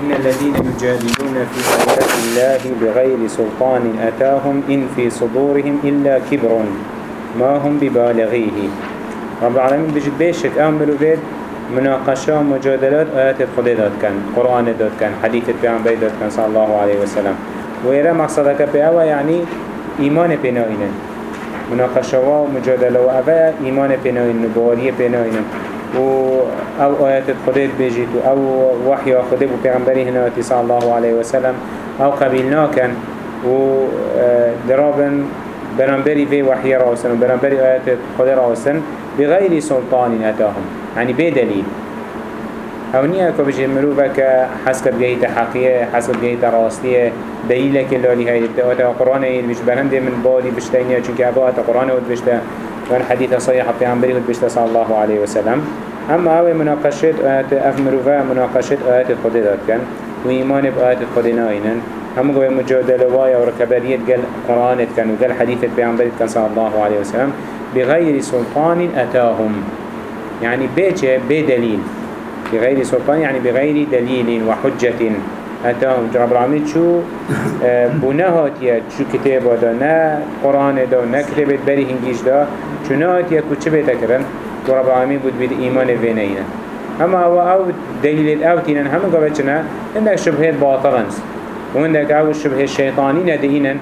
إن الذين يجادلون في آيات الله بغير سلطان أتاهم إن في صدورهم إلا كبر. ما هم ببالغيه. رب العالمين بجد بيشك أمروا بيد مناقشة مجادلات آيات الخدي داد كان قرآن داد كان حديث البيعنبي داد كان صلى الله عليه وسلم. وإذا مقصدك بأوا يعني إيمان بنائنا مناقشة ومجادلة وأبا إيمان بنائنا نبوارية بنائنا أو آيات خديت بيجيت أو وحي خديت بيغمبري هنا صلى الله عليه وسلم أو قبيلنا كان و درابن برنبري في وحي راوسن وبرنبري آيات خدي راوسن بغير سلطان أتاهم يعني بدليل أو نيا كو بجي مروفك حسب جهيت حقية حسب جهيت راستية دليلك اللي هاي الدعوة القرآن اللي بيش برهنده من بالي بشتينيا چونك القرآن ود بشتا وان حديث صحيح في عمبري ود بشتا صلى الله عليه وسلم. أما اوه مناقشت آيات أف مروفا مناقشت آيات خود داد وإيمان بآيات خود ناينن هم قوي مجادلة وايا وركبريت قال قرآن كان وقال حديث في عمبري كان صلى الله عليه وسلم بغير سلطان أتاهم. يعني بيجي بدليل. بغير سلطان يعني بغير دليل وحجة أتاهم. رب العالمين شو آه، بناهاتيا شو كتاب دا نا قرآن دا نا كتابت بري هنجيش دا ناهاتيا كو چه بيتكرن رب العالمين بود بيد إيمان فينينا أما هو أو دليل الأوتين هم قبتنا عندك شبهات باطلنس وعندك أو الشبه الشيطاني ندينا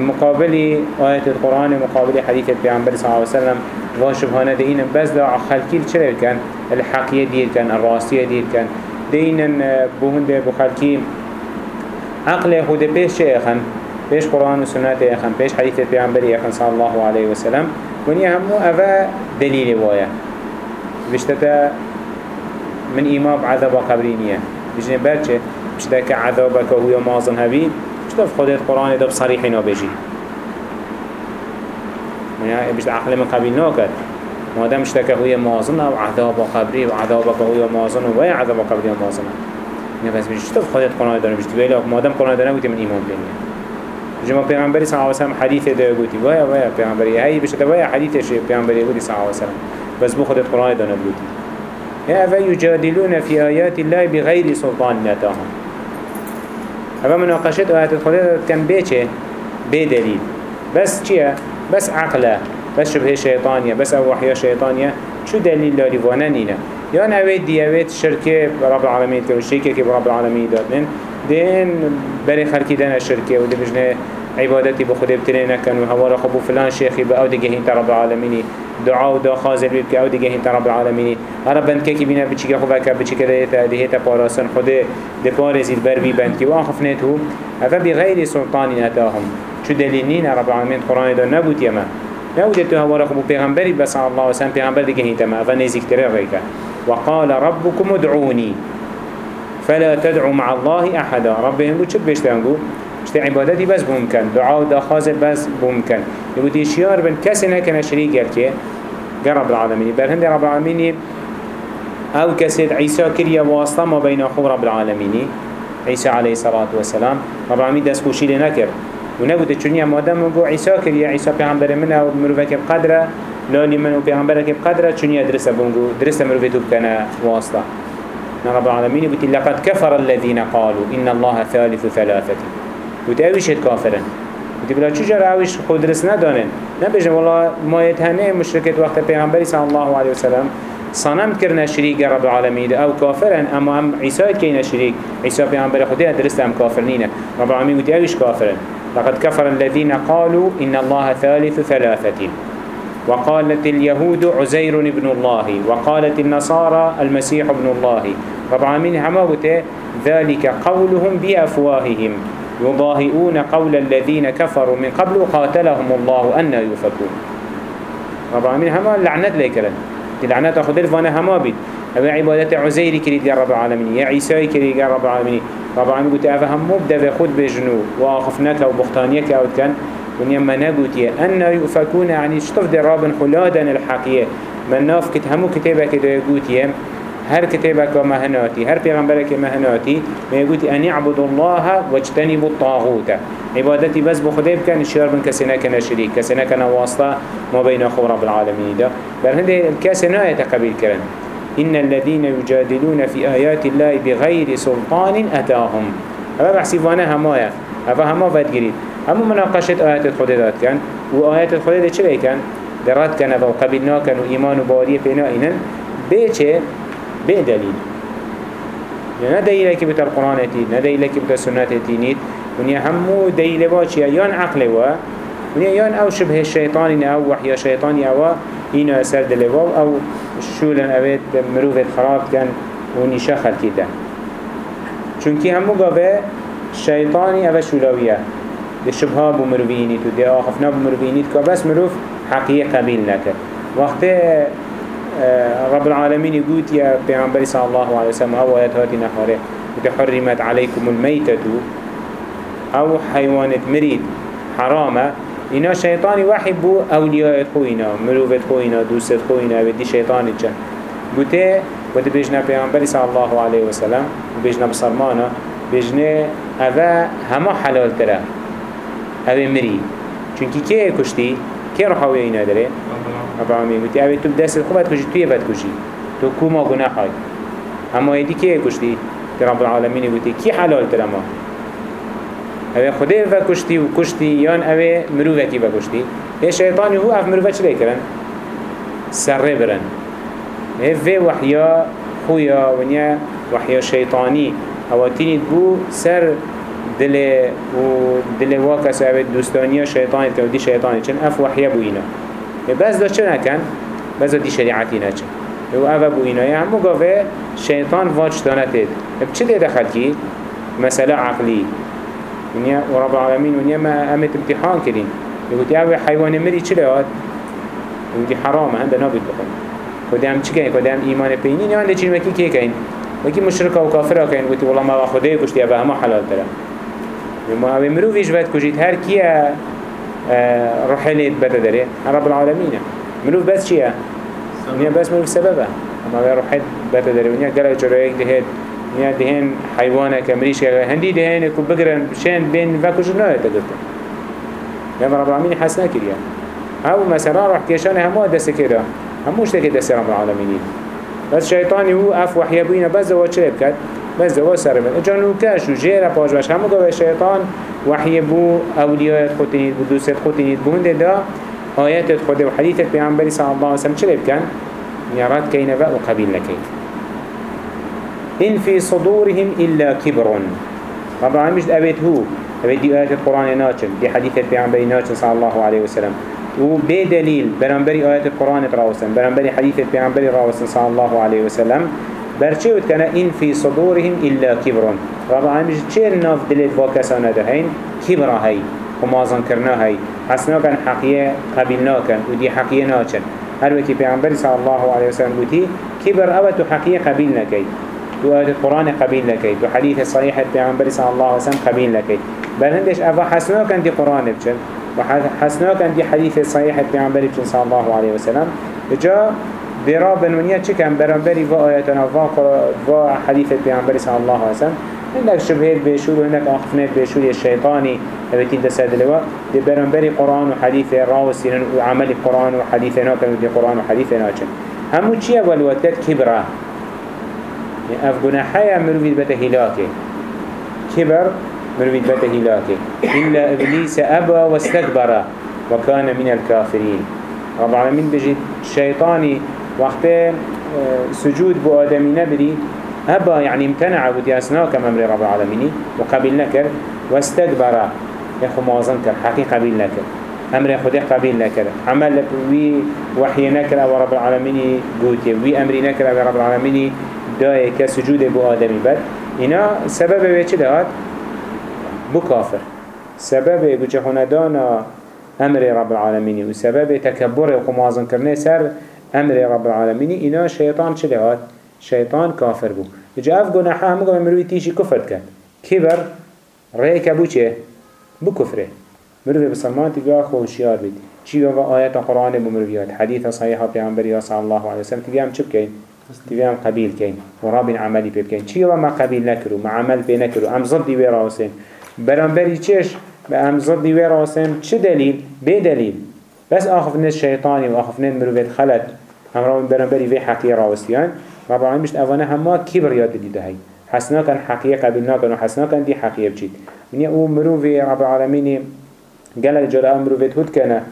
مقابل آية القرآن مقابل حديث البيعنبر صلى الله عليه وسلم وشبهانا دينا بس دا خلقي الشرير كان الحقية دير كان الراسية دير كان دينا بوهن ده بخلقي عقل خود بيش شيخا بيش قرآن وسنة يخن بيش حديث البيعنبر يخن صلى الله عليه وسلم. ونيا همو أفا دليل وايا بشتتا من إمام عذاب قبرينية بجنة برچه بشتتا كعذابك هو مازن هبي بشتتا في خودت قرآن ده بصريحنا بيجي يعني بشت عقل من قبيل ناكد ما دام اشتكى هو مازن أو عذاب قبري وعذابك هو مازن ويا عذاب قبري مازن. يعني بس بشت في خودت قرآن ده بشت بيلا ما دام قرآن ده نبوتي من إمام بينيه جمع پیغمبری صلی الله علیه و سلم حدیث ده گویی ویا ویا پیغمبری هی بشه ویا حدیثش پیغمبری گویی صلی الله علیه و سلم بس بو خودت قرآن گویی يا أفا يجادلون في آيات الله بغير سلطان نتاهم. أفا مناقشت آيات الخلال كان بيچه بدليل بس چيه بس عقله. بس شبه شيطانية بس أو وحيا شيطانية شو دليل لاري وانانينا أويت دي أويت شركة رب العالمين كانوا الشركة كي رب العالمين دادن دين بري خلقي دانا الشركة ودي بجنة عبادتي بخده بترينا كان وهوارا خبو فلان شيخي بأو دي جهين رب العالمين دعاء ودا خازل بيبك أو دي جهين رب العالمين هرب بند كي بينا بچيكا خوفاكا بچيكا ديتا ديهتا پاراسن خده دي پارزي البر بي بند كي. وآخفنته أفا بغير سلطان أتاهم شو دليلين رب العالمين قرآن دا نبوت يما نبوت تو هوارا خبو پیغمبری بس الله وسلم پیغمبر دي جهين تما أفا نزيك ترين ريكا وقال ربكم ادعوني. فلا تدعوا مع الله أحدا. ربهم قلت شد بيشتانقو اشتي عبادتي بس بمكن. دعاء دا خازل بس بمكن. يقول اشيار بن كسي نكنا شريك يلكي رب العالمين. بل هند رب العالمين. أو كسيد عيسى كريا واسطة ما بين أخو رب العالمين. عيسى عليه الصلاة والسلام. رب العالمين دس خوشي لنكر ونقول تشونيا مادام نقول عيسى كريا عيسى بيغمبر منا ومروفك بقدره. لالي من وبيغمبرك بقدره تشونيا درسه بونجو درسه مروفتو بكنا واسطة. رب العالمين قلت لقد كفر الذين قالوا إن الله ثالث ثلاثة. قلت أويش كافرا قلت بلا چجر أويش خود رس ندانن؟ نبجن والله ما يتهنه مشركة وقت پیغمبر صلى الله عليه وسلم صنم كرنا شريك رب العالمين أو كافرا أما أم عيسى كينا شريك عيسى پیغمبر خده درست أم كافرين رب العالمين قلت أويش كافرا لقد كفر الذين قالوا إن الله ثالث ثلاثة. وقالت اليهود عزير ابن الله وقالت النصارى المسيح ابن الله. رب العالمين هموته ذلك قولهم بأفواههم. يضاهئون قول الذين كفروا من قبل قاتلهم الله أن يفكون رب العالمين هما لعنت ليكرن لعنت أخذ الفانا هما بيت. أبي عبادة عزيري كريد يا رب العالمين. يا عيسى كريد يا رب العالمين. رب العالمين قلت أفهم مبدأ خود بجنو وآخفناك وبختانيك أو كان ونيما نقول أن يفكون يعني شطف دي رابن خلادا الحقيقة من ناف كت همو كتابة كده يقول هر كتابك ومهناتي هر پیغمبرك مهناتي ما يقول أن يعبدوا الله واجتنبوا الطاغوت عبادتي بس بخده بكن الشيار بن كسنا كنا شريك كسنا كنا واسطة ما بين أخو رب العالمين ده بل هنده الكاسنا يتقبل كرن إن الذين يجادلون في آيات الله بغير سلطان أتاهم هذا بحسي فانا همايا هذا هما فاد هم مناقشة آيات الخدي دات كان وآيات الخدي دات چلي كان؟ درات كان وقبلنا كان وإيمان وبارية بينا إنن. بيچه بي دليل. يعني دليل كي بتا القرآن تيد ندليل كي بتا السنة تينيد ونيا همو دليل باشي يان عقل وا ونيا يان أو شبه الشيطان أو وحي شيطاني أو إنا أسر دلواب أو شولن أبيت مروفت خراب كان ونشا خلقي ده. چونكي همو قابه شيطاني أو شولاوية. ده شبها بمروفينيت وده آخفنا بمروفينيت كبس مروف حقيقة قبيل لك وقت رب العالمين يقول يا پیغمبر صلى الله عليه وسلم أو آيات هاتي نحوره حرمت عليكم الميتة أو حيوانة مريد حرامة إنا شيطاني واحد بو أولياء خوينا مروفت خوينا دوست خوينا بدي شيطاني جا بوته بوته بيجنا پیغمبر صلى الله عليه وسلم بيجنا بصرمانا بيجنا أفا هما حلال ترى أفا مري چونكي كي كشتي كي رحاوي إنا داره رب العالمين بوته أفا تو بدست خوبت كشي تو يفت كشي تو كوما گناحاي اما يدي كي كشتي رب العالمين بوته كي حلال ترى ما اوه خده و کشتی و کشتی یان اوه مروفه کی و کشتی؟ یه شیطانی هو اف مروفه چلی کرن؟ سره برن. اوه وحیا خویا ونیا وحیا شیطانی اواتینید بو سر دل و دل واکس اوه دوستانی شیطانی که دی شیطانی چن. اف وحیا بو اینا. بس دا چه نکن؟ بس دی شریعتی نچن. و اوه بو اینا. همو گاوه شیطان واج دانتید چه ده دخل کی؟ مسئله عقلی. ونیا و رب العالمین ونیا ما امت امتحان کرین يقول يا حيوان مري چلات يقول حرام هنده نابد بخون. كدام چه كين كدام إيمان بينين يعني ده چين وكي كي كين وكي مشركة وكافرة كين قلت والله ما خده كشت يا بهما حلال ترى ما أبي مرو فيش بات كشيت هر كيا رحلت بدا داري رب العالمين. مرو بس چيا ونيا بس مرو سببه أما رحلت بدا داري ونيا قلت جرائك دهت نیا دهن حیوانه که مریش که هندی دهن کو بگرن شن بین وکوش نه تگرتن یا رب العالمین حس نکریه أو مثلا راح کشان همه دست کرده هموش تکی دست رب العالمینی بس شیطانی هو اف بوینه بس زوا چه بکد بس زوا سر من. جانو کش و جیره پاش باش همه گوه شیطان وحی بو اولیایت خودتینید بو دوست خودتینید بو هنده دا آیات خود و حدیثت پیغمبری صلی الله علیه وسلم چه بکن؟ یارات کینه و قبیل نکین إن في صدورهم إلا كبر طبعا مش أبيت هو؟ أبيت دي آيات القرآن ناتشن دي حديثة بيعنبري ناتشن صلى الله عليه وسلم وبدليل برنبري آيات القرآن راوسن برنبري حديثة بيعنبري راوسن صلى الله عليه وسلم برچه كان إن في صدورهم إلا كبر طبعا مش چير ناف دلت واكسانا دهين كبر هاي ومازن كرنا هاي حسنا كان حقية قبلنا كان ودي حقية ناتشن هل وكي بيعنبري صلى الله عليه وسلم قلتي كبر أبتو حقية قبلنا كي دو آيات القرآن قبيل لكي دو حديث صحيح پیغمبر صلى الله عليه وسلم قبيل لكي بل هندش أفا حسنا كان دي قرآن بچن. وحسنا كان دي حديث صحيح پیغمبر بچن صلى الله عليه وسلم. جا برا بنونيا چه كان برانبري و آياتنا و حديث پیغمبر صلى الله عليه وسلم. هندك شبهات بيشول وهندك أخفنات بيشول الشيطاني التي تساد لوا. دي برانبري قرآن وحديث راوسين وعمل القرآن وحديثنا كانوا دي قرآن وحديثنا همو چيه والوتات كبرة؟ يعني اف گناحيا مروفيد بتا هلاكي كبر مروفيد بتا هلاكي إلا إبليس أبى واستكبر وكان من الكافرين. رب العالمين بجي شيطاني وقت آه، سجود بو آدمي نبري أبى يعني امتنع بدي أسناك أمر رب العالمين وقبل نكر واستكبر يخو موازن كر حقيقة قبل نكر. أمر خده قبيل نكر. عمل وي وحي نكر أو رب العالمين قوتي. وي أمري نكر أو رب العالمين دایه که سجود بو آدمی بد اینا سبب چه داد؟ بو کافر سبب بو جهاندانا أمر رب العالمين. و سبب تکبر و قمازن کرنه سر أمر رب العالمين اینا شیطان چه داد؟ شیطان کافر بو. جا أف گناحه همو گم مروی تیشی کفر کرد کبر کبو چه؟ بو کفره. مروی بسلمان تیگاه خوشیار بید چی و آیت قرآن بمرویات حدیث صحیحه پیانبری صلی الله علیه وسلم. تیگاه هم چه بکن؟ تبيهم قبيل كين ورابين عملي بيب كين چي ما قبيل نكرو ما عمل بي نكرو ام ضدي وي راسين برانبري چش؟ ام ضدي وي راسين چه دليل بي دليل بس آخفنه الشيطاني وآخفنه مروفيت خلت هم برن بری وی حقی راوستیان. رب العالمین بشت اوانه همه کبر یاد دیده هی حسنا کن حقیه قبل ناکن و حسنا کن دی حقیه بچید. ونیا أو مروفی رب العالمین قال جرا مروفی هود کنه.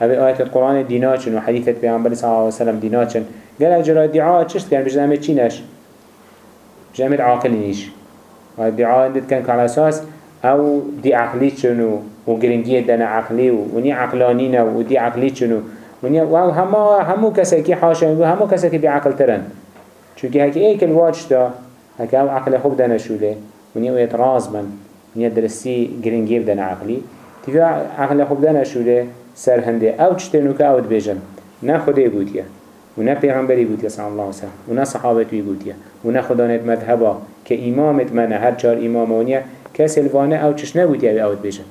هذه آيات القرآن ديناتشن وحديثة بيعنبالي صلى الله عليه وسلم ديناتشن قال جرا دعاء تشت كان بجد أمد چينش بجد أمد عاقل نيش الدعاء اندت كان على أساس أو دي عقلي شنو وقرنجية دانا عقلي وني عقلانينا ودي عقلي شنو وني واو هما همو كساكي حاشا همو كساكي بعقل ترن. چونكي هكي ايك الواج دا هكي أو عقل خوب دانا شوله. وني ويت رازمن وني درسي قرنجية دانا عقلي تفيا عقل خوب دانا شوله سر هنده أو چتنو که أو دبیجن نه خدا گوتیه و نه پیغمبری گوتیه صلی الله علیه وسلم و نه صحابتوی گوتیه و نه خدا نت مذهبا که امامت منه. هر چار امامونیه کسی الوانه أو چش نگوتیه به أو دبیجن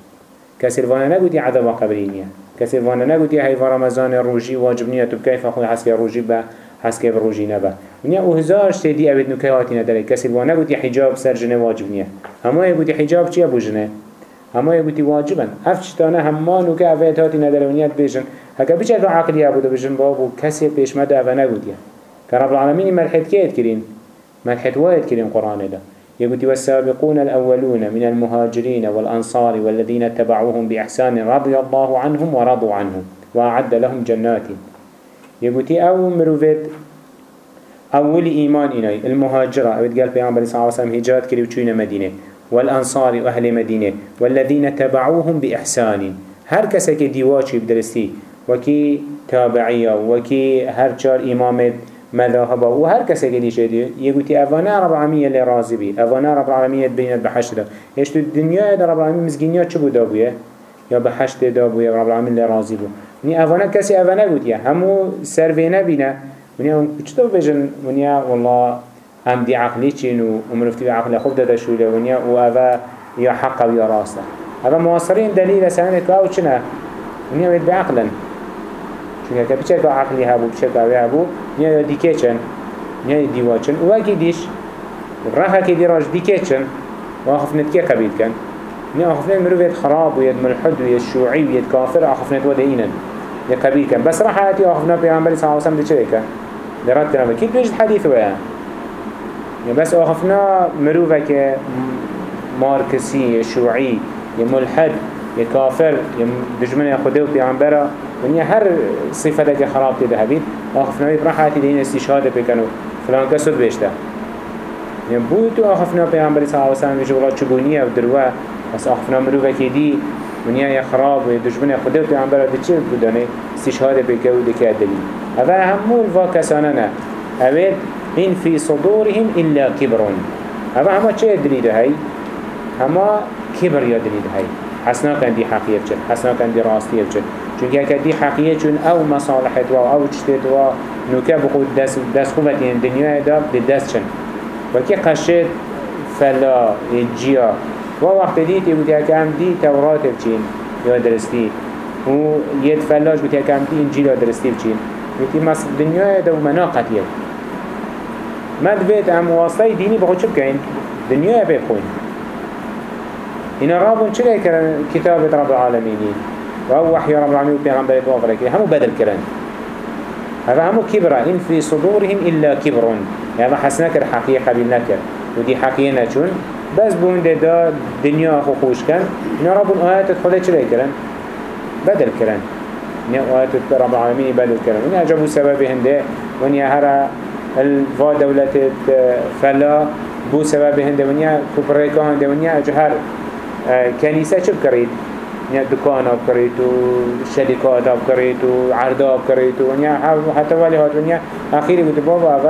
کسی الوانه نگوتیه عذاب قبرینیه؟ کسی الوانه نگوتیه هیوا رمضان روژی واجب نیه تو کیف خود حسکه روژی به حسکه روژی نبه ونیا أو هزار شتیدی اوید نکه هاتی نداره کسی الوانه گوتیه حجاب سر جنه واجب نیه همه گوتیه حجاب چیه بو جنه همه يقولي واجبا اف چتانه همان و که اوید هاتی ندرونیت بیشن هکا بیچه که عقلی بوده بیشن بابو کسی پیش مده اوه نگودیه که رب العالمین ملحد کهید کرین؟ ملحد واید کرین قرآن ده يقول والسابقون الأولون من المهاجرين والأنصار والذين اتبعوهم بإحسان رضي الله عنهم ورضوا عنه وأعد لهم جنات. يقول أو مروفت أول إيمان إناي المهاجرة. أبد قال بيعمل صلى الله عليه وسلم هجرات كريو تشوين مدينة والأنصار وأهل مدينة والذين تبعوهم بإحسان. هر كسك ديواتي بدرستي وكي تابعية وكي هر چار إمامت مذاهبه وهر كسك دي شدي يقولي أفانا رب العالمين اللي راضي بي أفانا رب العالمين بينت بحشرة يشتو الدنيا دا رب العالمين مزجينيا چبو دابوية يا بحشت دابوية رب العالمين اللي راضي بو وني أفانا كسي أفانا قلت همو سرفينا بينا وني چطور بجن وني والله هم دي عقلي چين ومرفتي بعقل خوب دادا شوله ونيا وأفا يا حق ويا راسه أفا معاصرين دليل سنة أو چنا ونيا ويد بعقلا چونك كا بچه كا عقلي هبو بچه كا هبو نيا ديكي چن نيا ديوا چن. وكي ديش راها كي دي راج ديكي چن واخفنت كي قبيل كان نيا أخفنت مروفيت خراب ويد ملحد ويد شوعي ويد كافر أخفنت ودينا يا قبيل كان بس راح هاتي أخفنا بيعنبالي صلى الله عليه وسلم دي چه كان درات كلامه كيف بيجد حديث وياه يعني بس آخفنا مروفك ماركسي شوعي ملحد كافر دجمن خده و پیغمبره ونیا هر صفت که خراب تیده هبید آخفنا بید راحتی دین استشهاد بکنو فلان کسود بشته يعني بود تو آخفنا پیغمبری صلی اللہ علیہ وسلم بيجي والله چبونیه و دروه. بس آخفنا مروفه که دی ونیا خراب و دجمن خده و پیغمبره دی چه بودانه استشهاد بکنو دکه دلیل هذا همون الوا کسانه نه. اوید إن في صدورهم إلا كبر أما هما چه دليل هاي هما كبر يا دليل هاي حسنا كان دي حقية بچن حسنا كان دي راستية چونك هكا دي حقية چون أو مصالحة و أو چتت و نوكا بخود دس, دس خوبت يعني دنيا دا بدس چن. وكي قشت فلا الجيا و وقت يقول هكا هم دي تورات بچين يا درستي. و يد فلاش هم دي إنجيل يا درستي بچين. بتي مصر دنيا دا ومناقت يد ما دبيت ام واسطة ديني بخود شو بكين؟ دنيا بيبخوين هنا رابون كرن كتابة رب وهو وحي رب العالمين وبيغمبر يتوافر كده همو بدل كرن هذا همو كبرة إن في صدورهم إلا كبر هذا حسنك الحقيقة قبل نكر ودي حقيقة نچون بس بون دا دنيا خو خوش كان هنا رابون آيات خدا چلي كرن بدل كرن هنا آيات رب العالمين بدل كرن هنا أجابوا سبب هنده ونيا هرا الوا دولت فلا بو سبب هنده ونیا کبریکا هنده ونیا جهر کنیسه چه بکرید؟ ونیا دکان آب کرید و شدیکات آب کرید و عرض آب کرید و ونیا حتی ولی هات ونیا اخیری بود بابا و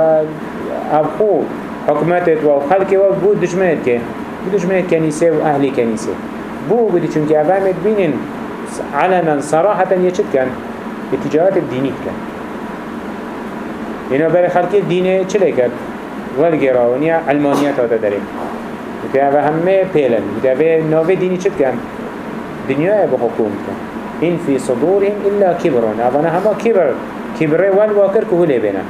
اب خو حکمتت و خلقی و بود دشمنت که بود دشمنت کنیسه و اهلی کنیسه بو بودی چونکه اول بینین علنا صراحة يشد كان؟ التجارات الدينية كان. اینا برای خلقی دینه چه کرد؟ ولگراونیا علمانیت هاتا داریم که اوه همه پیلن که اوه ناوه دینی چه کن؟ دنیا به حکوم کن این فی صدورهم اوه همه کبر کبره والواکر که هلی بینن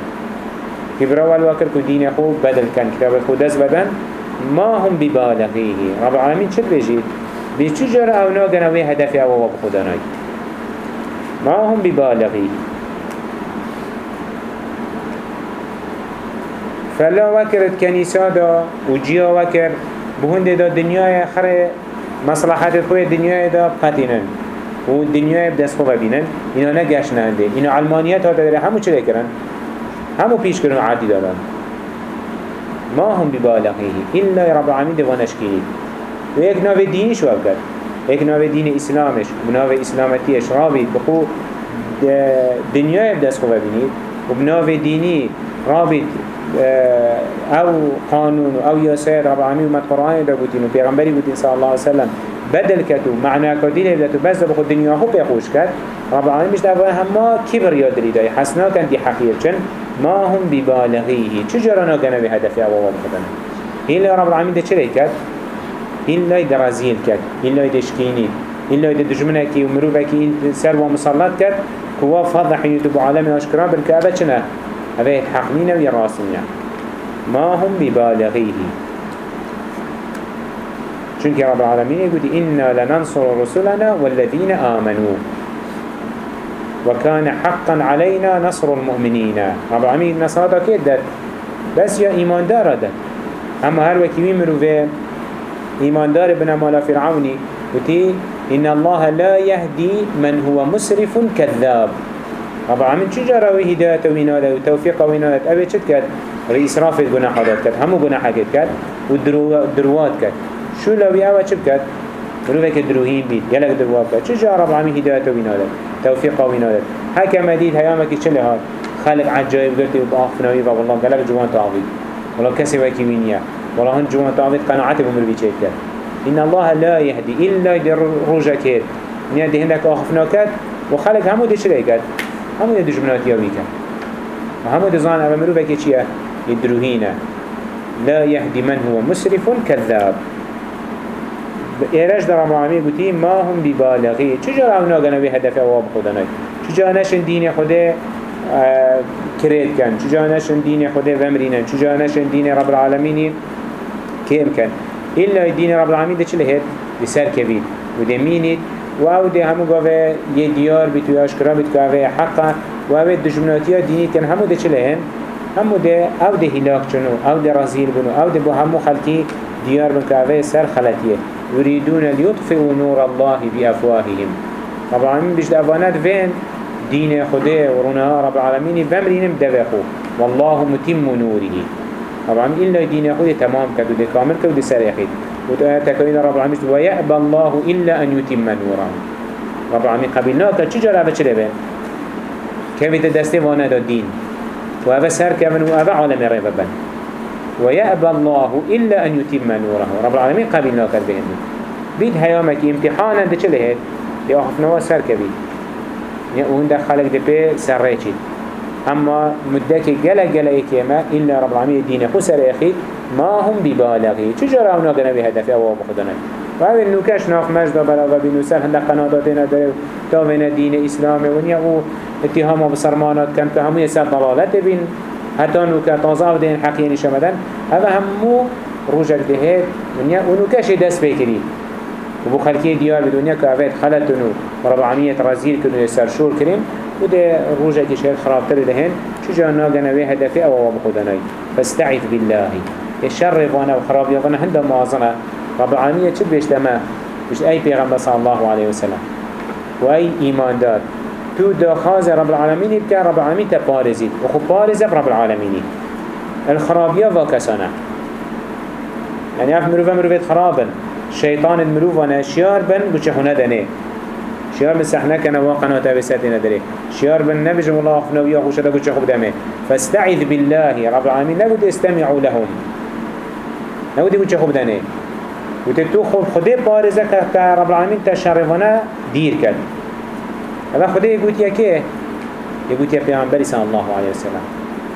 کبره والواکر که دین خوب بدل کن کتاب خود دست بدن. ما هم ببالغیه رب العالمین چه بجید؟ بی چو جرا أو ناگن هدفی أو ناید ما هم ببالغیه فلا وكرت كنيسة دا وجيا وكر بهند دا دنيا خر مصلحات خوي دنيا دا قتينن والدنيا بدست خوبه بينن إنا نقاش نهنده إنا علمانيات هذا داره همو چلي کرن همو پیش کرن عادي دارن. ما هم ببالغيه إلا رب العالمين دوانش كيه ويك ناوه دينش وابكر ایک ناوی دین اسلامش. و ناوی اسلامتیش رابید بخو دنیای بدست خوبه بینید و بناوی دینی رابید أو قانون أو یاسر رب العالمین و مد قرآن دا بودین و پیغمبری بودین صلی الله علیه وسلم. بدل کتو معنی کدیل بدتو بس دا بخو دنیا خو پیخوش کرد. رب العالمین بشت اوه هما کبر یاد دای حسنا کن دی حقیق چن. ما هم ببالغیه. چجورا ناگنه به هدفی اوه بخدنه هیل رب العالمین ده چه کرد؟ إلا إذا رزيل كد إلا إذا شكيني إلا إذا دجمنك ومروفك سر ومصلات كد هو فضح يتوب عالمي أشكرا بالكعبة شنا هذا يتحقنين ويراسين ما هم ببالغيه. چونك رب العالمين يقول إنا لننصر رسلنا والذين آمنوا. وكان حقا علينا نصر المؤمنين. رب العالمين نصرات كده بس يا إيمان دار أما هل وكيوين مروفين إيمان دار بنا مالا فرعوني وتي إن الله لا يهدي من هو مسرف كذاب. رب العالمين چو جاروي هداية وينادة وتوفيق وينادة أبي چد كد رإسراف الجناح هذا كد همو جناح كد كد ودروات كد شو لو يأوى چد كد مروفك دروهين بيت يلك دروات كد جا رب العالمين هداية وينادة توفيق وينادة هكا مديد هيامك چل هاد؟ خالق عجائب قلت بآخفناوي والله قالك جوان تعويد والله كسي وكي وينيا والله هن جوان تعويد قناعته بمر بيچيت كد إن الله لا يهدي إلا يدر رجا كد نيا دي هندك آخفنا كد وخلق همو دي شري همو دي جمنات يوي كد وهمو دي ظان أما مروفة كيشيا يدروهينا لا يهدي من هو مسرف كذاب إيراج در معامي قلتي ما هم ببالغي چجا اونا قنوي هدف اواب خودنك چجا نشن دين خوده كريت كان چجا نشن دين خوده ومرينن چجا نشن دين رب العالمين كيم كان إلا الدين رب العالمين ده چله هيد بسر كبير وده مينيد و أو ده همو گاوه یه دیار بیت و اشکرا بیت گاوه حقا. و أو دجمناتی ها دینی کن همو ده چله هن همو ده أو ده هلاک چنو أو ده رزیل بنو أو ده بو همو خلقی دیار بن گاوه سر خلطیه. يريدون ليطفئوا نور الله بأفواههم رب العالمين بجد أفانات فين دين خده ورونها رب العالمين بمرين بدفقه والله متم نوره. العالمين إلا دين يقول تمام كدو دي كامل كدو دي سر يخيد وتكوين رب العالمين ويأبى الله إلا أن يتم نوره رب العالمين قبلنا كد چجا رابا چره بين كيف تدسته وأنا دا دين وهذا سر كمن وهذا عالم ريبا بن. ويأبى الله إلا أن يتم نوره. رب العالمين قبلنا كد بين بيد هيامك امتحانا دا چله هيد دي أخفنا سر كبير وهنده خلق دي بي سر ريچيد اما مدك جلا جلا يكيما إلا رب العالمين الدين خسر يخي ما هم ببالغي چجرا اونا گنا به هدف أو بخدنا و أو نوکش ناف مجد بلا و بنوسر هنده قناداتنا داره تاوین دین اسلام ونیا أو اتهام بسرمانات کن که همو یسر ضلالت بین. حتی نوکه تازه دین حقیه نشمدن هذا همو روجك دهيت ونیا أو نوکش دست بکری. و بو خلقی دیار بدنیا که اوید خلطنو و رب العالمین رزیل کنو یسر شور کریم. وده روجا كشير خرابتر لهن شجا ناقنا هدفي أو بخدناي فاستعذ بالله. الشر وأنا وخراب يغنى هند موازنة رب العالمين چه بيش دما بيش أي پیغمبر صلى الله عليه وسلم وأي إيمان دار. تو دخاز رب العالمين بكا رب العالمين تبارزيد وخو بارز رب العالمين الخرابية وكسانا يعني اف مروفة مروفة خرابا شيطان المروفة ناشيار بن بچه دنه. شيار مسحنا كان واقعنا تابساتنا دري شيار بن نبجم الله أخفنا وياه وشتا قد شخب دمه. فاستعذ بالله. رب العالمين نقول استمعوا لهم. نقول قد شخب دمه وتتو خب خده بارزة كرب العالمين تشرفنا دير كد هذا خده يقول يا كيه يقول يا پیغمبر صلى الله عليه وسلم.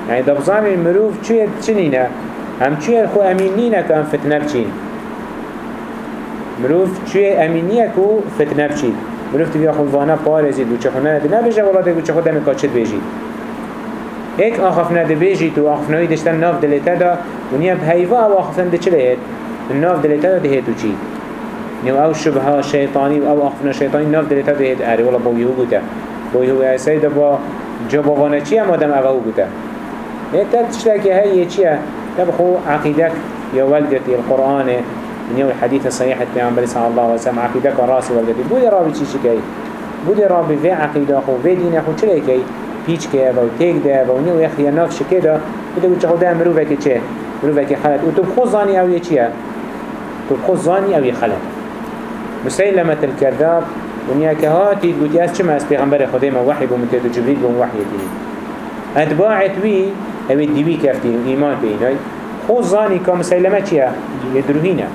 يعني دبزان المروف چوية چنينه هم چوية خو امينينه كان فتنه بچين مروف چوية امينيه كو فتنه بچين مروف بیا خود وأنا پارزید و چه خود نده نبیجه ولاده و چه خود ایک آخف نده بیجید و آخف نوی دشتن ناف دلیتا دا و نیم هیوا أو آخف نده چه لید ناف دلیتا دا دهیتو چی نیو أو شبه شیطانی أو آخفنا شیطانی ناف دلیتا دهیت اره ولا با یهو بوده با یهو ایسای دا با جا با وأنا چی هم آدم أو بوده هيك تشتكي هاي چيه تبخو عقيدك يا ولدتي القرآن من يوم الحديث الصحيح البيغمبر صلى الله عليه وسلم عقيدك وراسي ولدتي بودي رابي شكي بودي رابي في عقيدة خو في دين خو چلي كي پیچ که و تیک ده و نیو یخ یا نافش که ده بده بچه خدا مروفه که چه؟ مروفه که خلط. و تو بخوز زانی أو یه چیه؟ تو بخوز زانی أو یه خلط. مسلمة الكذاب ونیا که هاتی گوتی از چه از پیغمبر خدا ما وحی بوم تیتو جبریل بوم وحی دینی اتباعت وی اوی دیوی کفتین ایمان بینای خوز زانی که مسلمه چیه؟ یدروهینه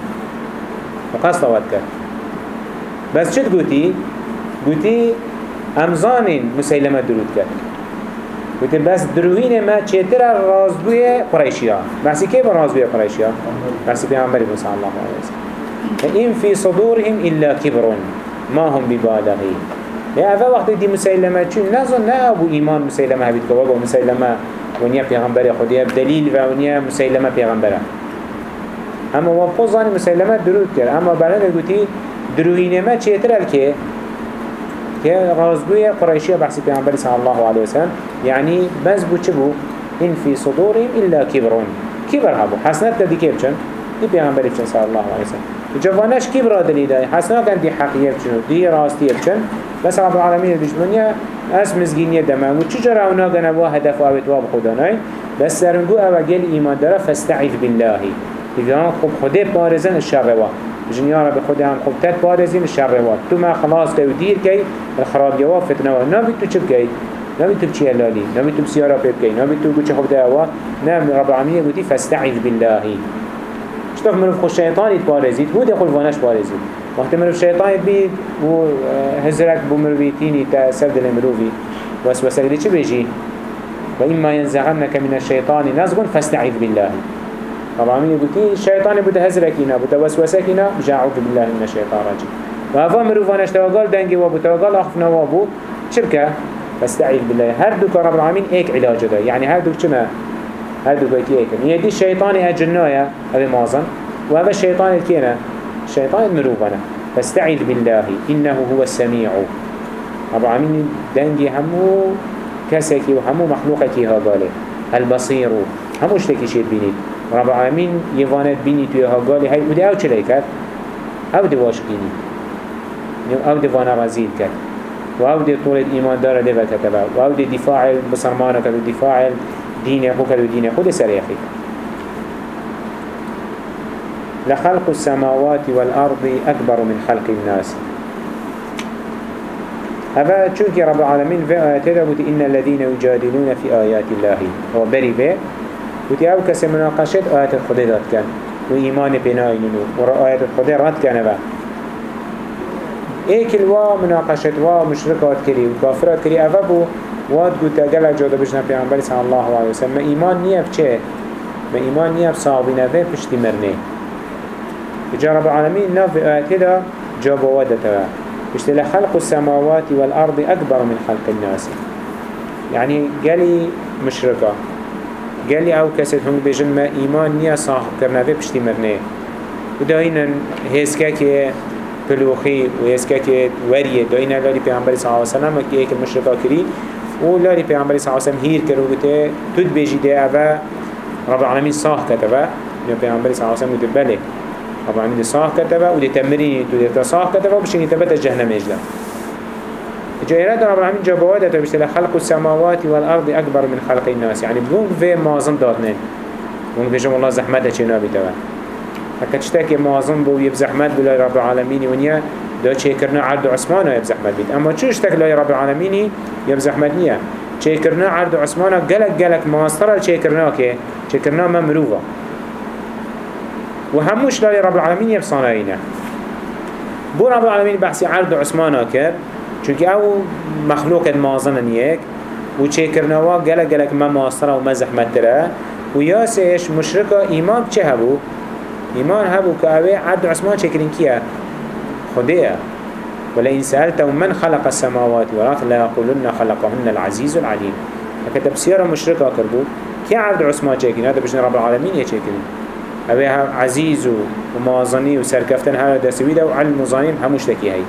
و قصد واد کرد. بس چت گوتی؟ گوتی امزانین مسلمه درود کرد. گوتی بس دروهین ما چیتر رازگوی قریشیا بحثی که با رازگوی قریشیا بحثی پیغمبری موسی الله علیه وسلم این فی صدورهم الا کبرون ما هم ببالغين يا أفا وقت دي مسيلمة چون نظن نه ابو ایمان مسيلمة هبید که وگو مسيلمة ونیا پیغمبر خودی دلیل و ونیا مسيلمة پیغمبره. اما وقت ظانی مسيلمة درود کرد. اما برنده گوتی دروینه ما چیتر الکه که غازگوی قريشية بحثی پیغمبر صلی الله عليه وسلم. يعني بس بو چه بو؟ إن في صدورهم إلا كبرون كبر هبو. حسنات دي كيف چن؟ دي پیغمبر صلی الله عليه وسلم. جوانش کی برا دلی دای؟ حسنا کن دی حقیه بچن دی راستی بچن بس رب العالمین دشمنیا اس مزگینی دمه. و چجرا اونا گنه هدف و نای؟ بس سرنگو أو گل ایمان داره فاستعیذ بالله. خوب خدا بارزن الشر و یا رب خدا هم خوب تد بارزین الشر و تو ما خلاص که دیر کی الخرابی و فتنه و نبی تو چب کی؟ نبی تو بچی هلالی نبی تو بسیارا پیب کی؟ نبی تو گوچه خوب دعوا؟ نام رب العالمین گوتی فاستعیذ بالله. شتاف مروف خوش شیطانی بارزید. هو ده خلوانش بارزید. وقتی مروف شیطانی بید و هزرک بو مروفیتینی تا سر دل مروفی وسوسه دی چه بيجي وإما ينزغنك من الشيطان نزغ فاستعذ بالله. طبعا يقول الشيطان بده هزركينا بده وسوسكينا جاعوك بالله من الشيطان رجيم وهذا مروفانش توقال دنگي وابو توقال أخفنا وابو شبكة فاستعذ بالله. هر دوك رب العالمين ايك علاج ده يعني هر دوك چما هر دو بيتي ايكن يعني دي الشيطان اجنايا هذا مازن. وهذا الشيطان الكينا الشيطان المروفنا فاستعذ بالله. إنه هو السميع رب العالمين دنجي همو كسكي وهمو مخلوقكي هاقالي البصير همو اشتكي شير بينيد رب العالمين يفانت بيني توي هاقالي هاي ودي أو چلي كات أو دي واشقيني أو دي وأنا رزيل كات و دي طول الإيمان دار دي كتبه و دي دفاع بصرمانك ودفاع دين خود و دين خود سر لخلق السماوات والأرض أكبر من خلق الناس. هذا چونك رب العالمين في آياته إن الذين يجادلون في آيات الله هو بري به قلت أو كسي مناقشت آيات الخدي دات كان وإيمان بناينو ورا آيات الخدي رات كان با ايك الوا مناقشت وا مشركات كري وكافرات كري أفبو واد گوت گل جاده بجنا پیامبری صلی الله علیه و سلم. ایمان نیه چه؟ ما ایمان نیه صاحبی نوه پشتی مرنه. جا رب العالمین ناف آیت دا جاب ودتا پشتی لخلق السماوات والارض اكبر من خلق الناس. يعني قالي مشركة قالي أو كسد هم بجن ما ايمان نيا صاحب کرنه پشتی مرنه ودائنا هسكاكي پلوخی و هسكاكي وریه دائنا لالي پیامبری صلی الله علیه و سلم که ایک مشرکا کری و لاری پیامبری صلی الله علیه و هیر کرد و گفته تود بیجی ده اوه رب العالمین صاح کتبه یا پیامبری صلی الله علیه و گفته بله رب العالمین صاح کتبه و ده تمرینی تو ده صاح کتبه و بشینی تبت جهنم اجلا جايرات رب العالمين جابوات تبشت خلق السماوات والأرض أكبر من خلق الناس. يعني بقول في مازن داتنين بقول في جم الله زحمته چنا بيتوا هكا تشتكي مازن بو يبزحمت بلا رب العالمين ونيا چه کرنا عرض عثمان يب زحمت بید اما چوش تک لای رب العالمینی يب زحمت نیه چه کرنا عرض عثمان ماستر چه کرنا که؟ چه کرنا ممروفا و هموش لای رب العالمین يب صانعینه بو رب العالمین بحثی عرض عثمان کرد. چونکه أو مخلوق مازن نیک و چه کرنا و گلک گلک ما ماستر و ما زحمت تره و یاسش مشرک ایمان چه هبو؟ ایمان هبو که اوه عرض عثمان چه کرین کیه خديه ولئن سألتهم من خلق السماوات والأرض لا يقولن خلقهن العزيز العليم هكذا بسيارة مشركة كربو كي عبد عثمان چاكين هذا بجن رب العالمين يچاكين أبي عزيز وموازني وسركفتن هذا دسويدا وعلم وظانيم هموش تكي هاي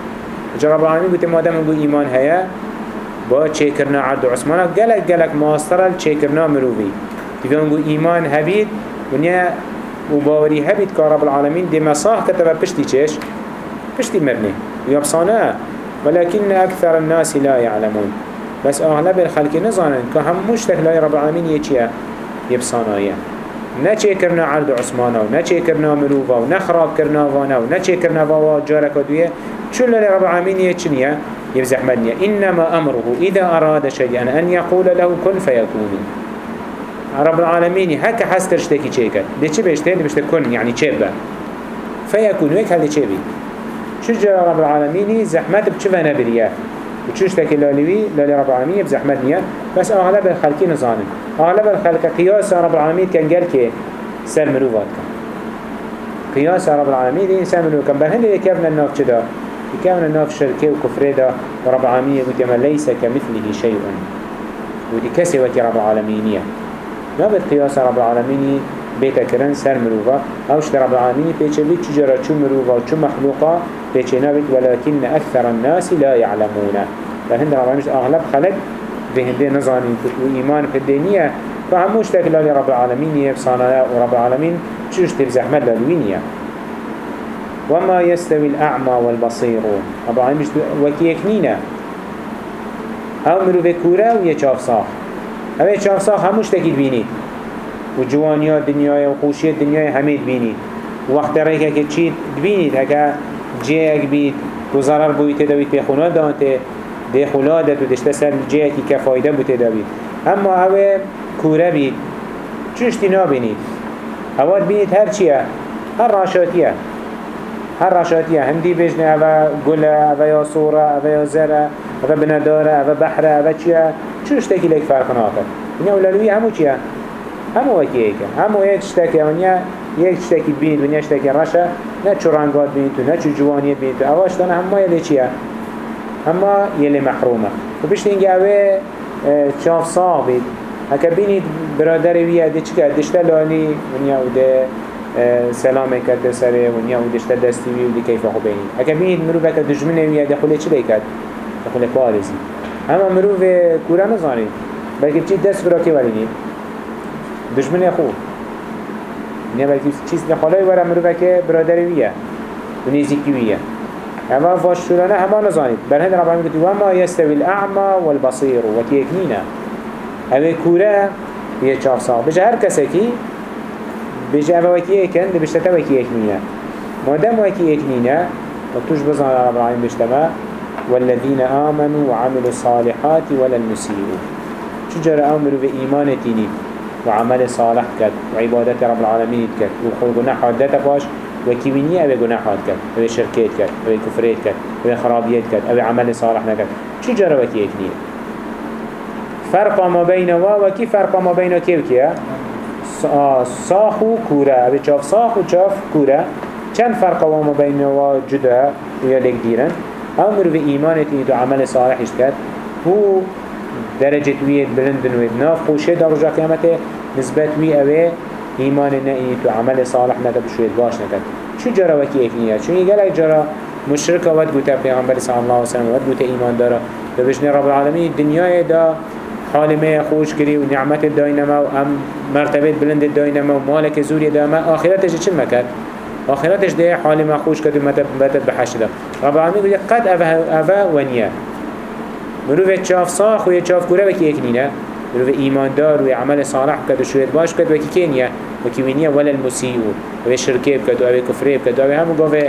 جرب العالمين قلت ما دام نقول إيمان هيا با چيكرنا عبد عثمان قلق قلق ماستر چيكرنا مروفي تفهمو إيمان هبيد ونيا وباوري هبيد كرب العالمين دي مساح كتب بشتي چش بشتي مرنه ويبصانا ولكن أكثر الناس لا يعلمون بس أغلب الخلق نظانا كهم تك لا رب العالمين يچيا يبصانايا نچه کرنا عرض عثمانا و نچه کرنا مروفا و نخراب کرنا وأنا و نچه کرنا واوا جارك ودوية شو اللي رب العالمين يچنيا يبزح مدنيا إنما أمره إذا أراد شيئا أن يقول له كن فيكون رب العالمين هكا حستر شتكي چيكت دي چه بيشتين دي بيشتك كن يعني چه با فيكون ويك هل چه بي شو جرى رب العالمين زحمت بچه نبريه وشوش تاكي لالوي لالي رب العالمين بزحمت نيا بس أغلب الخلقين نظانن أغلب الخلق قياس رب العالمين كان قال كي سر مروفات كان قياس رب العالمين دي إنسان مروفات كان بل هندي كيفنا الناف جدا كيفنا الناف شركة وكفرة دا ورب العالمين يقول كما ليس كمثله شيء ودي كسي وكي رب العالمين نابد قياس رب العالمين بيتا كرن سر مروفا اوش رب العالمين بيچه بيت چجرا چو مروفا چو مخلوقا بيچه نابد ولكن أكثر الناس لا يعلمون. فهند رب العالمين أغلب خلق بهنده نظانين وإيمان في الدنيا فهموش تكلا لرب العالمين يبصانا ورب العالمين چوش تبزح مدى الوينيا وما يستوي الأعمى والبصير رب العالمين وكي يكنينا أو مروفه كورا ويا چاف صاح أو چاف صاح هموش تكيد بينيد و جوانیا دنیای و خوشی دنیای همه بینید وقت ریکه که چی بینید؟ جایی بید تو ضرر بوی تی دوید بخونا دانته دي خلا دت ودشت سر جایی که فایده بوده دوید. اما هو كوره بيت چشتی نابینید اواد بینید هر چیه؟ هر راشاتیه. هر راشاتیه. هندی بجنه او گله او یا صوره او یا زره او بنداره او بحره او چیه چشتکی لیک فرق ناکن. این اولوی همو چیه؟ همو وکیه که. همو یک شتکی اونیا یک چشتکی بینید و یک چشتکی راشه نه چو رنگات بینید تو نه چو جوانیت بینید تو اواش دانه همه یلی چیه؟ همه یلی محرومه. و بشت اینگه اوه چاف صاح بید هکا بینید برادر ویه ده چی کرد؟ دشته لانی ونیا و ده سلام کرد سره ونیا و دشته دستی وی و ده کیف خو بینید هکا بینید مروفه که دجمنه ویه ده خوله چی لیکد ده خوله پارزی اما مروفه کورا نزانید. بلکه چی دست برا که ولینید دشمن خو نه بلکه چیز نخالای ورا مروفه که برادری ویه. و نیزیکی ویه. اما فاشتولانه هما نزانید. بر هند رب العالمین گفت وما يستوي الأعمى والبصير وكي يكنينا اوه کوره یه چاف ساق بجه هر کسی کی بجه اوه وکی یکن ده بشتتا وکی یکنینا مادم وکی یکنینا و توش بزن رب العالمین بشتما والذين آمنوا وعملوا الصالحات ولا المسيئون چجر امرو به ایمان تینید وعمل صالح كد وعبادة رب العالمين كد وخل جناح عدتا باش وكيوينية أبي جناح عد كد أبي شركات كد أبي كفرات كد أبي خرابيات كد أبي عمل صالح نكد شو جرى وكي اكنية فرق ما بين وا وكي فرق ما بين كيف كيا صاخو كورا أبي شاف صاخو شاف كورا كان فرق ما بين وا جدا ويا لك ديرن أمر بإيمانة إنه عمل صالح يشكد هو درجة ويد بلندن ويد ناف خوشه در رجا قيامته نسبت وي اوه ايمان نئي تو عمل صالح نكد بشويد باش نكد شو جرى وكي اكنية شو يقال جرى مشركة ود قوتا پیغمبر صلى الله عليه وسلم ود قوتا ايمان دارا ببشن رب العالمين الدنيا دا حال ما خوش كري ونعمت الداينما وام مرتبة بلند الداينما ومالك زوري داما آخرتش چل مكد آخرتش ده حال ما خوش كد ومتب بحشد رب العالمين قد أفا ونيا مروف چاف صاخ و چاف کوره وکی ایک نینه؟ مروف ایماندار و عمل صالح کد و شوید باش کد وکی کنیه وکی وینیه ولا المسیو و شرکه بکد و کفره بکد و همو گوه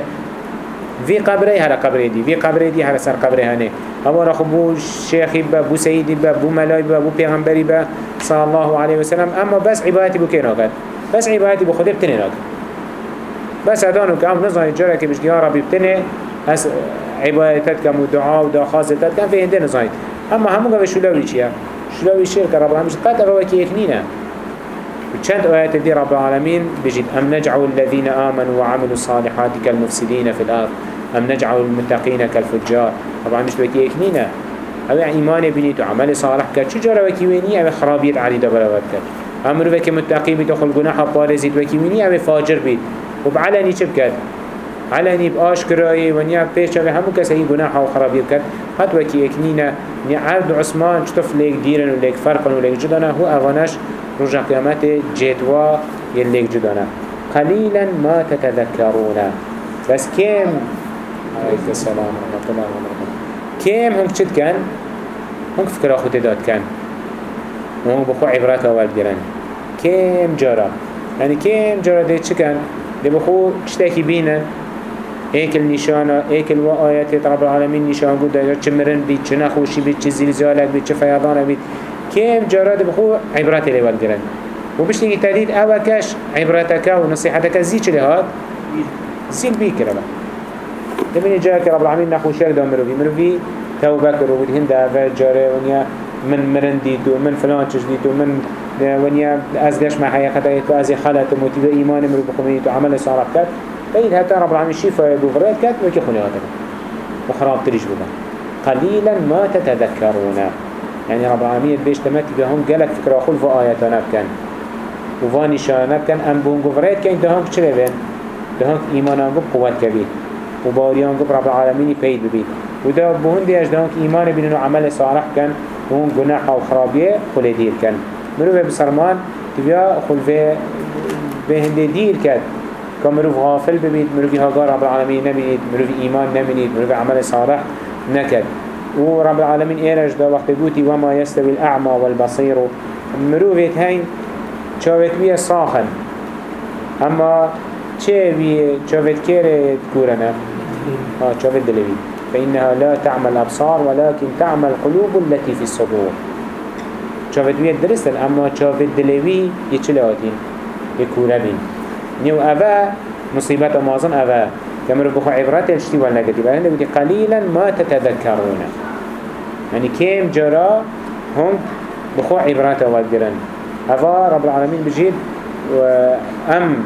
في قبره هلا قبره دي في قبره دي هلا سر قبره هنه. هوا رخو بو شيخي با بو سيدي با بو ملاي با بو پیغمبري با صلى الله عليه وسلم. اما بس عبادتي بو كينا قد بس عبادتي بو خده بتنه ناقد بس که هم نظانی جاره که بشت یا ربی بتنه عبادتت كم ودعاء خاصتت كم في هندين زايد اما همو قوي شلوي چيا شلوي شرك رب العالمين قد اوه كي يكنينا وچند آيات دي رب العالمين بجد أم نجعل الذين آمنوا وعملوا الصالحات كالمفسدين في الأرض أم نجعل المتقين كالفجار طبعا مش بكي يكنينا أو ايمان بنيت وعمل صالح كات شو جرى وكي ويني أو خرابيت علي دبلوات كات أمر وكي متقي بيت وخل جناح بارزيت وكي ويني أو فاجر بيت وبعلني چه بكات علني بآشكرائي ونيا بيش اوه همو كسي گناح و خرابي بكت حد وكي اكنينا ني عرض عثمان چطف ليك ديرن و ليك فرقن و ليك جدنا هو اغانش رجع قيامت جدوا يليك جدنا قليلا ما تتذكرون بس كم عليك السلام ورحمة الله وبركاته كم هم كشت كان هم فكرة خود داد كان هم بخو عبرات أول جران كم جرا يعني كم جرا ده چه كان ده بخو كشتاكي بينا ایک النشانه ایک الآیات رب العالمین نشان گود دایر چه مرن بید چه نخوشی بید چه زلزالک بید چه فیضان بید كم جراد بخو عبرات اللي والقرن وبشتي تديد أوكش عبرتك ونصيحتك زي چلي هاد زيل بيك ربا دمين جاك رب العالمين نخوش يك دا مروفي مروفي توبة كرو بود هند أفا جاره ونيا من مرن ديتو من فلان چش ديتو من ونيا أزدش ما حياة يتو أزي خلط موتيب إيمان مروف بخمينيتو عمل صارف كات فإذا هتا رب العالمين شفا بفرات كات وكي خلي هاتنا وخراب تريش بنا. قليلا ما تتذكرون. يعني رب العالمين بيش تمتي بهم قالك فكرة خل في آياتنا بكن. وفا نشانه بكن أم بون قفرات كين دهانك چلي بين دهانك إيمانان قب قوات كبير. وباريان قب رب العالمين بيد ببيت وده بهون ديش دهانك إيمان بينو عمل صالح كان وهم قناح وخرابية خل دير كان مروف بسرمان تبيا خل في بهند دير كان كمروف غافل ببيت مروف هاقار رب العالمين نبيت مروف إيمان نبيت مروف عمل صالح نكد ورب العالمين إيرج دا وقت قوتي وما يستوي الأعمى والبصير مروفيت هين شاوت بيه صاخن أما چه بيه شاوت كيري تكورنا آه شاوت دلوي فإنها لا تعمل أبصار ولكن تعمل قلوب التي في الصدور. شاوت بيه درستن أما شاوت دلوي يتشلاتين يكوربين نيو أبا مصيبة مازن أبا. كما ربخو عبرات الشتي والنقدي بأهنا بدي قليلا ما تتذكرون. يعني كيم جرا هم بخو عبرات والدرن هذا رب العالمين بجيد أم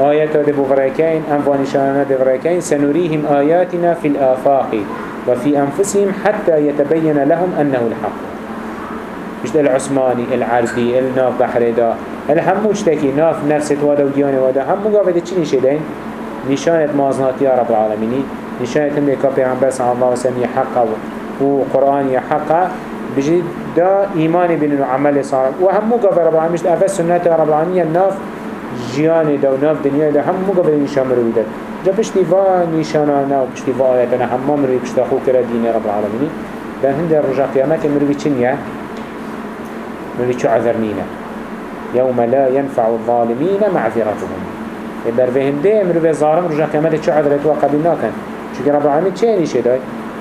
آيات دبو فريكين أم فانشانا دبو فريكين سنريهم آياتنا في الآفاق وفي أنفسهم حتى يتبين لهم أنه الحق. مش العثماني العربي الناف بحر دا الهمو اشتكي ناف نفس وادا ودياني وادا همو قابل چي نشدين نشانت مازنات يا رب العالمين نشانت هم يكا پیغمبر صلى الله عليه وسلم يحقا وقرآن يحقا بجد دا إيمان بين عمل صالح وهم قبل رب العالمين أفا سنة رب العالمين ناف جيان دا وناف دنيا دا. هم قبل نشان مرويدت جا بشتي فا نشانانا وبشتي فا آياتنا هم مروي بشتا خو كرا دين رب العالمين لأن هند الرجاء قيامات مروي چنيا مروي چو عذرنينا يوم لا ينفع الظالمين معذرتهم. برفهم ده مروي ظالم رجاء قيامات چو عذرت وقبل ناكن شو رب العالمين چه نشه داي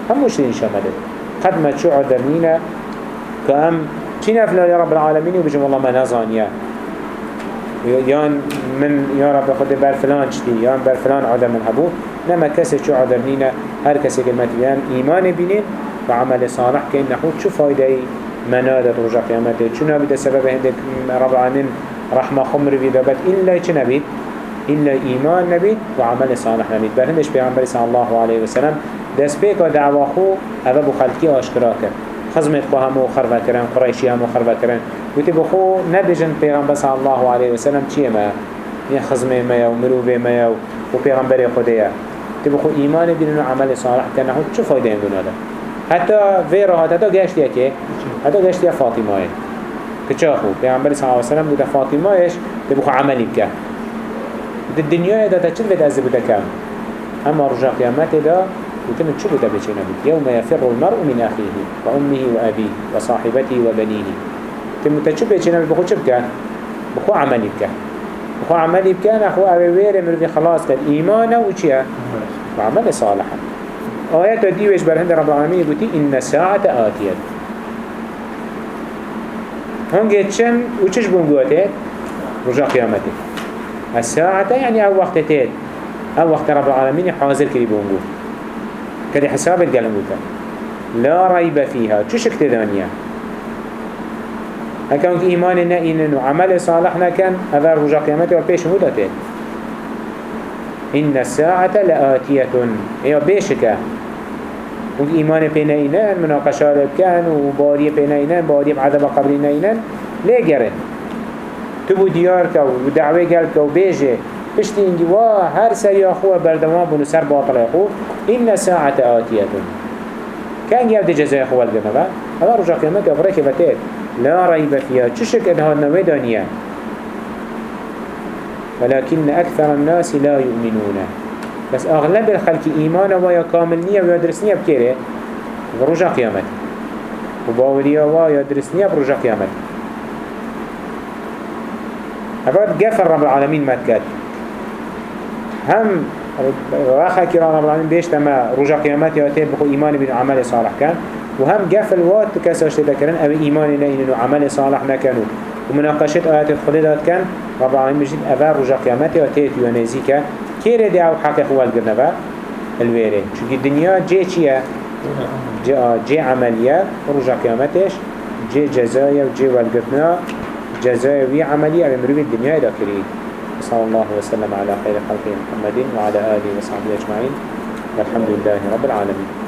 هم مش نشان مدد قد ما شو عدمينا كأم چين أفلا يا رب العالمين وبجم الله ما نزانيا يان من يا رب خد بر فلان شتي يان بر فلان عدم من هبو نما كسي شو عدمينا هر كسي كلمة يان إيمان بينين وعمل صالح كأن نحو شو فايدة منادة رجع قيامته شو نبي ده سبب عندك رب العالمين رحمة خمر بيدابت إلا شو نبي إلا إيمان نبي وعمل صالح نبي برهندش بيعمل صلى الله عليه وسلم دست پیکا دعوا خو آشکرا کرد. خزمت با همو کرن قريشي همو خربه کرن. وتی بخو ندجن پیغمبر صلی الله علیه وسلم چیه ما؟ یه خزمه ما و مروبه ما و پیغمبر خوده تی بخو ایمان بینن و عمل صالح خود چه فایده این دونه حتی وی راحت حتی گشتیه که حتی گشتیه فاطمة که چه خو پیغمبر صلی الله علیه وسلم بوده فاطمة ایش تی بخو عملی بکه الدنيا دا تشل بده از بده کم أما رجع قیامت دا وتم تشوف ده بيشينا يوم يفر المرء من أخيه وأمه وأبيه وصاحبته وبنيه. تم تشوف بيشينا بخو شبكة بخو عملي بك بخو عملي بك أخو أبي وير مرفي خلاص كان إيمانا وشيا. وعمل صالحا. آيات دي ويش برهند رب العالمين يقول إن الساعة آتية هنجي تشن وچش بونجوته رجع قيامته الساعة يعني أو وقت تيت أو وقت رب العالمين حاضر كري بونجو كده حساب القلم بك لا ريب فيها شو شك تدانيا هكذا إيمان نائن وعمل صالحنا كان هذا رجع قيامته وبيش مدته إن الساعة لآتية. هي بيشك وك إيمان بينينان مناقشة كان وباري بينينان باري بعذاب قبرينينان ليه جرن تبو ديارك ودعوه قلبك وبيجي پشتی اینگی وا هر سری آخوه بردوان بونو سر باطل آخو. این ساعت آتیتون. كان يبدي جزاء خوال جنبا هذا رجع قيامت أفريقيا بتات لا ريب فيها تشك إنها نوي دانيا ولكن أكثر الناس لا يؤمنون بس أغلب الخلق إيمان ويا كامل نية ويا درس نية بكيره برجع قيامت. وباوريا ويا درس نية برجع قيامت. أفاد قفل رب العالمين ما تكاد هم راخا كرا رب العالمين بيش تما رجع قيامت يا تيب بخو إيمان بين عمل صالح كان. وهم قفل وات كساش تذكرن أو إيمان إنه عمل صالح نكانوا ومناقشة آيات الخليدات كان رب العالمين بجد أفا رجع قيامت يا تيب يونيزيكا كيري دعو حق خوال قرنبا الويري چونك الدنيا جي چيه جي, جي عملية رجع قيامتش جي جزايا وجي والقرنا جزايا وي عملية بمروي الدنيا إلى كريه صلى الله وسلم على خير خلقه محمد وعلى آله وصحبه أجمعين والحمد لله رب العالمين